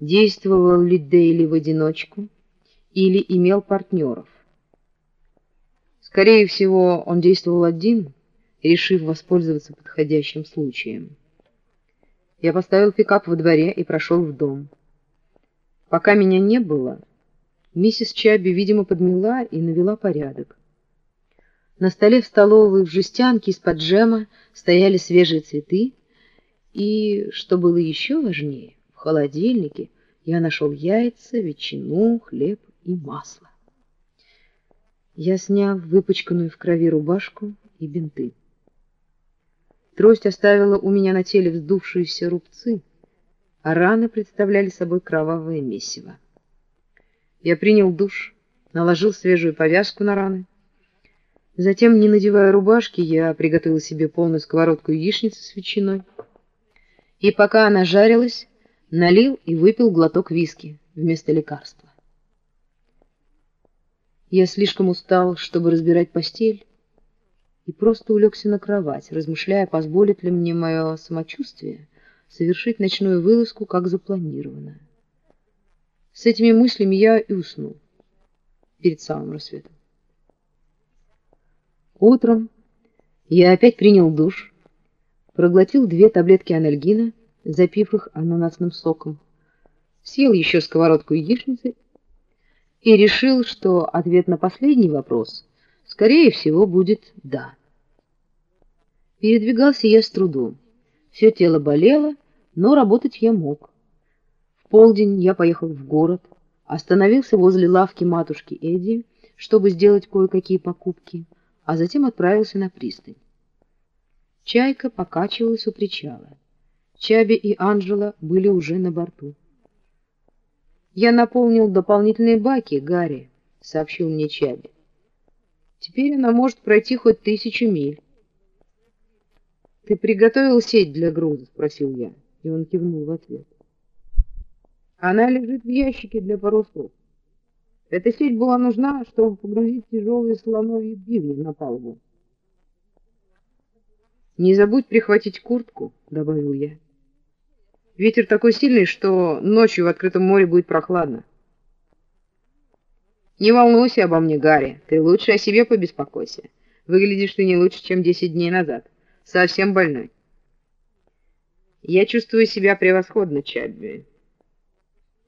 S2: действовал ли Дейли в одиночку или имел партнеров. Скорее всего, он действовал один, решив воспользоваться подходящим случаем. Я поставил пикап во дворе и прошел в дом. Пока меня не было, миссис Чаби, видимо, подмела и навела порядок. На столе в столовой в жестянке из-под джема стояли свежие цветы, и, что было еще важнее, в холодильнике я нашел яйца, ветчину, хлеб и масло. Я снял выпачканную в крови рубашку и бинты. Трость оставила у меня на теле вздувшиеся рубцы — а раны представляли собой кровавое месиво. Я принял душ, наложил свежую повязку на раны. Затем, не надевая рубашки, я приготовил себе полную сковородку яичницы с ветчиной. И пока она жарилась, налил и выпил глоток виски вместо лекарства. Я слишком устал, чтобы разбирать постель, и просто улегся на кровать, размышляя, позволит ли мне мое самочувствие совершить ночную вылазку, как запланировано. С этими мыслями я и уснул перед самым рассветом. Утром я опять принял душ, проглотил две таблетки анальгина, запив их ананасным соком, съел еще сковородку яичницы и решил, что ответ на последний вопрос, скорее всего, будет «да». Передвигался я с трудом. Все тело болело, но работать я мог. В полдень я поехал в город, остановился возле лавки матушки Эдди, чтобы сделать кое-какие покупки, а затем отправился на пристань. Чайка покачивалась у причала. Чаби и Анжела были уже на борту. «Я наполнил дополнительные баки, Гарри», — сообщил мне Чаби. «Теперь она может пройти хоть тысячу миль». «Ты приготовил сеть для груза?» — спросил я и он кивнул в ответ. Она лежит в ящике для парусов. Эта сеть была нужна, чтобы погрузить тяжелые слоновьи бивни на палубу. «Не забудь прихватить куртку», — добавил я. «Ветер такой сильный, что ночью в открытом море будет прохладно». «Не волнуйся обо мне, Гарри, ты лучше о себе побеспокойся. Выглядишь ты не лучше, чем десять дней назад. Совсем больной». Я чувствую себя превосходно, Чабби.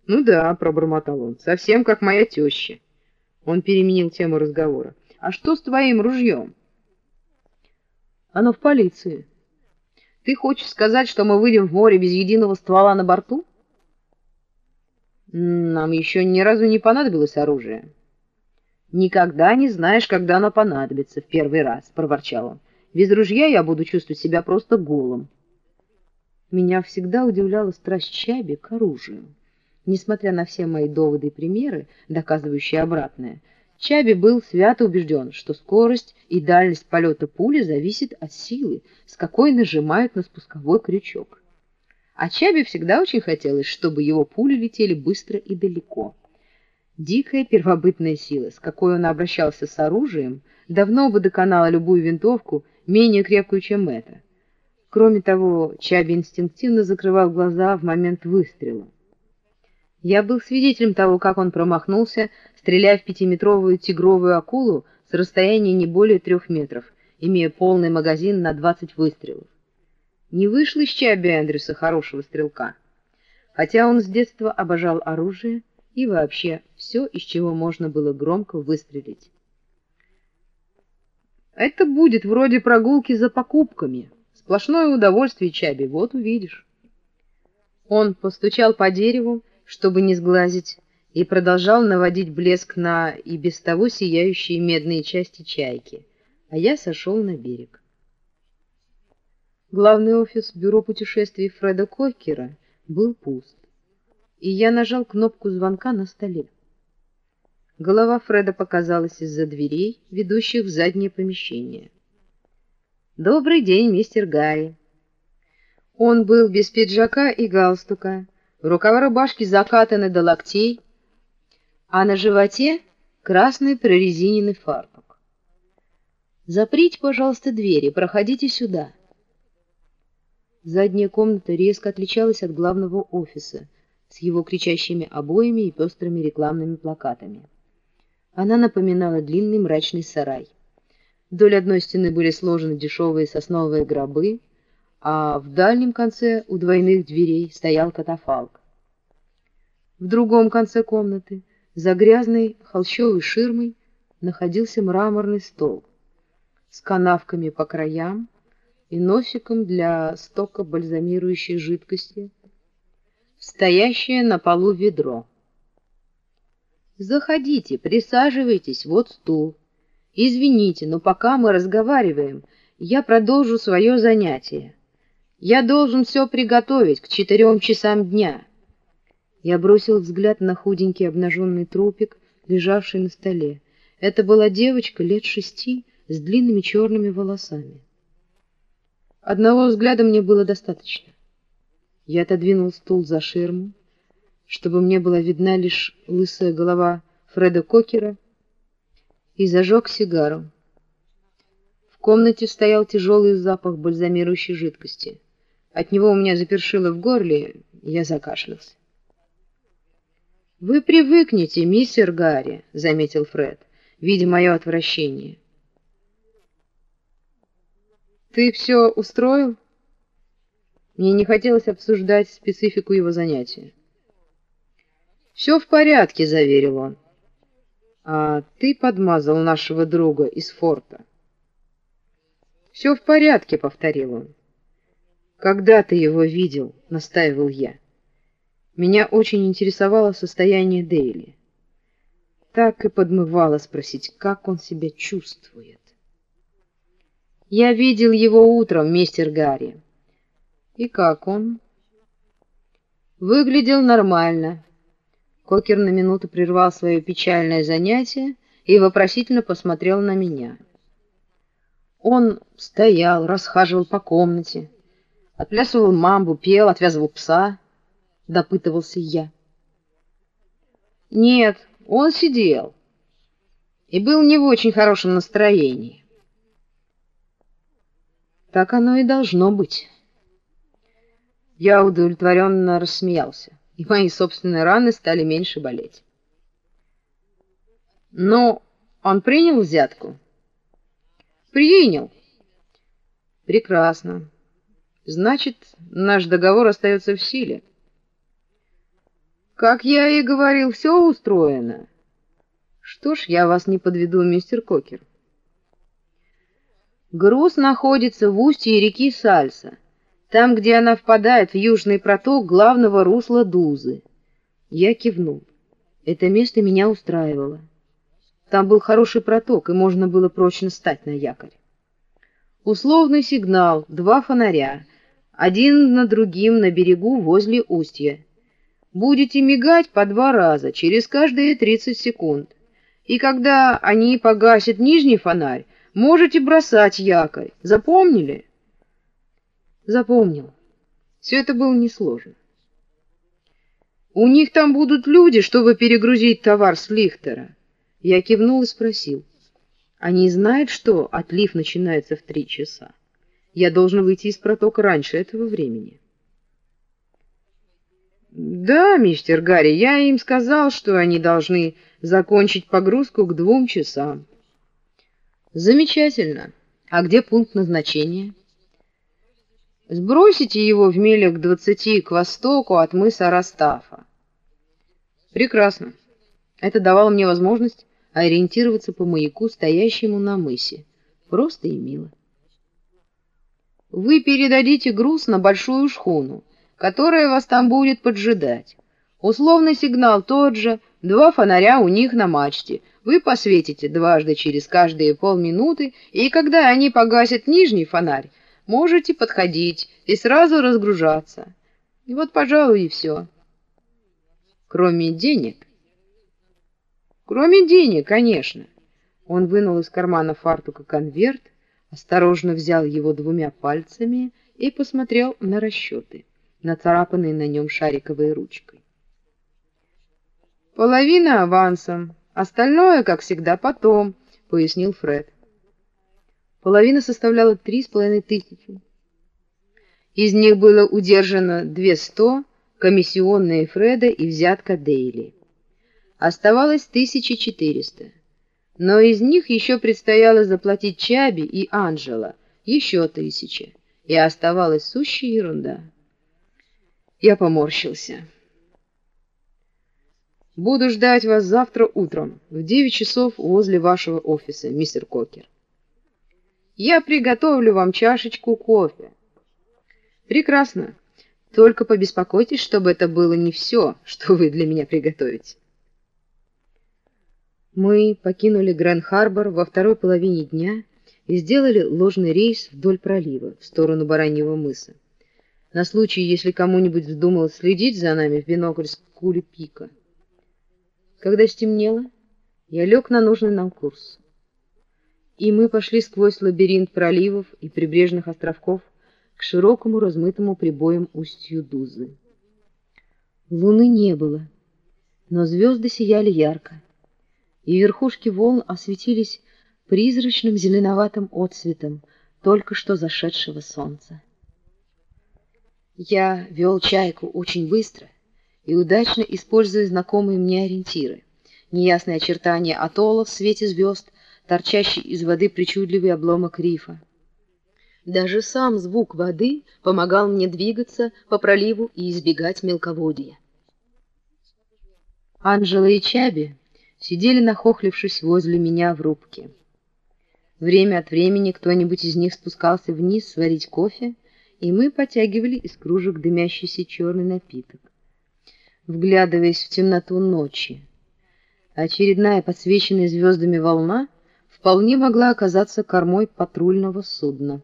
S2: Ну да, пробормотал он, совсем как моя теща. Он переменил тему разговора. А что с твоим ружьем? Оно в полиции. Ты хочешь сказать, что мы выйдем в море без единого ствола на борту? Нам еще ни разу не понадобилось оружие. Никогда не знаешь, когда оно понадобится в первый раз, проворчал он. Без ружья я буду чувствовать себя просто голым. Меня всегда удивляла страсть Чаби к оружию. Несмотря на все мои доводы и примеры, доказывающие обратное, Чаби был свято убежден, что скорость и дальность полета пули зависит от силы, с какой нажимают на спусковой крючок. А Чаби всегда очень хотелось, чтобы его пули летели быстро и далеко. Дикая первобытная сила, с какой он обращался с оружием, давно бы доконала любую винтовку, менее крепкую, чем эта. Кроме того, Чаби инстинктивно закрывал глаза в момент выстрела. Я был свидетелем того, как он промахнулся, стреляя в пятиметровую тигровую акулу с расстояния не более трех метров, имея полный магазин на 20 выстрелов. Не вышло из Чаби Эндрюса хорошего стрелка, хотя он с детства обожал оружие и вообще все, из чего можно было громко выстрелить. Это будет вроде прогулки за покупками. Сплошное удовольствие, Чаби, вот увидишь. Он постучал по дереву, чтобы не сглазить, и продолжал наводить блеск на и без того сияющие медные части чайки, а я сошел на берег. Главный офис бюро путешествий Фреда Кокера был пуст, и я нажал кнопку звонка на столе. Голова Фреда показалась из-за дверей, ведущих в заднее помещение. «Добрый день, мистер Гарри!» Он был без пиджака и галстука, рукава рубашки закатаны до локтей, а на животе красный прорезиненный фартук. «Заприте, пожалуйста, двери, проходите сюда». Задняя комната резко отличалась от главного офиса с его кричащими обоями и пестрыми рекламными плакатами. Она напоминала длинный мрачный сарай. Вдоль одной стены были сложены дешевые сосновые гробы, а в дальнем конце у двойных дверей стоял катафалк. В другом конце комнаты, за грязной холщовой ширмой, находился мраморный стол с канавками по краям и носиком для стока бальзамирующей жидкости, стоящее на полу ведро. Заходите, присаживайтесь, вот стул. Извините, но пока мы разговариваем, я продолжу свое занятие. Я должен все приготовить к четырем часам дня. Я бросил взгляд на худенький обнаженный трупик, лежавший на столе. Это была девочка лет шести с длинными черными волосами. Одного взгляда мне было достаточно. Я отодвинул стул за ширму, чтобы мне была видна лишь лысая голова Фреда Кокера, и зажег сигару. В комнате стоял тяжелый запах бальзамирующей жидкости. От него у меня запершило в горле, и я закашлялся. «Вы привыкнете, мистер Гарри», — заметил Фред, видя мое отвращение. «Ты все устроил?» Мне не хотелось обсуждать специфику его занятия. «Все в порядке», — заверил он. «А ты подмазал нашего друга из форта». «Все в порядке», — повторил он. «Когда ты его видел?» — настаивал я. Меня очень интересовало состояние Дейли. Так и подмывало спросить, как он себя чувствует. «Я видел его утром, мистер Гарри». «И как он?» «Выглядел нормально». Кокер на минуту прервал свое печальное занятие и вопросительно посмотрел на меня. Он стоял, расхаживал по комнате, отплясывал мамбу, пел, отвязывал пса, допытывался я. Нет, он сидел и был не в очень хорошем настроении. Так оно и должно быть. Я удовлетворенно рассмеялся и мои собственные раны стали меньше болеть. Но он принял взятку? Принял. Прекрасно. Значит, наш договор остается в силе. Как я и говорил, все устроено. Что ж, я вас не подведу, мистер Кокер. Груз находится в устье реки Сальса там, где она впадает в южный проток главного русла Дузы. Я кивнул. Это место меня устраивало. Там был хороший проток, и можно было прочно стать на якорь. Условный сигнал, два фонаря, один на другим на берегу возле устья. Будете мигать по два раза, через каждые 30 секунд. И когда они погасят нижний фонарь, можете бросать якорь. Запомнили? Запомнил. Все это было несложно. «У них там будут люди, чтобы перегрузить товар с Лихтера». Я кивнул и спросил. «Они знают, что отлив начинается в три часа? Я должен выйти из протока раньше этого времени». «Да, мистер Гарри, я им сказал, что они должны закончить погрузку к двум часам». «Замечательно.
S1: А где пункт назначения? Сбросите его в милях двадцати к востоку от мыса Растафа. Прекрасно. Это давало мне возможность ориентироваться по маяку, стоящему на мысе. Просто и мило. Вы передадите груз на большую шхуну, которая вас там будет поджидать. Условный сигнал тот же, два фонаря у них на мачте. Вы посветите дважды через каждые полминуты, и когда они погасят нижний фонарь, можете подходить и сразу разгружаться. И вот, пожалуй, и все. Кроме денег. Кроме денег, конечно. Он вынул из кармана фартука конверт, осторожно взял его двумя пальцами и посмотрел на расчеты, нацарапанные на нем шариковой ручкой. «Половина авансом, остальное, как всегда, потом», — пояснил Фред. Половина составляла три с половиной тысячи. Из них было удержано две сто, комиссионные Фреда и взятка Дейли. Оставалось 1400, но из них еще предстояло заплатить Чаби и Анжела еще тысяча, и оставалась сущая ерунда. Я поморщился. Буду ждать вас завтра утром в девять часов возле вашего офиса, мистер Кокер. Я приготовлю вам чашечку кофе. Прекрасно. Только побеспокойтесь, чтобы это было не все, что вы для меня приготовите. Мы покинули Гранд-Харбор во второй половине дня и сделали ложный рейс вдоль пролива в сторону Бараньего мыса, на случай, если кому-нибудь вздумалось следить за нами в бинокль с Кули-Пика. Когда стемнело, я лег на нужный нам курс. И мы пошли сквозь лабиринт проливов и прибрежных островков к широкому размытому прибоем устью Дузы. Луны не было, но звезды сияли ярко, и верхушки волн осветились призрачным зеленоватым отсветом только что зашедшего солнца. Я вел чайку очень быстро, и удачно используя знакомые мне ориентиры. Неясные очертания атолла в свете звезд, торчащий из воды причудливый обломок рифа. Даже сам звук воды помогал мне двигаться по проливу и избегать мелководья. Анжела и Чаби сидели нахохлившись возле меня в рубке. Время от времени кто-нибудь из них спускался вниз сварить кофе, и мы потягивали из кружек дымящийся черный напиток вглядываясь в темноту ночи. Очередная подсвеченная звездами волна вполне могла оказаться кормой патрульного судна.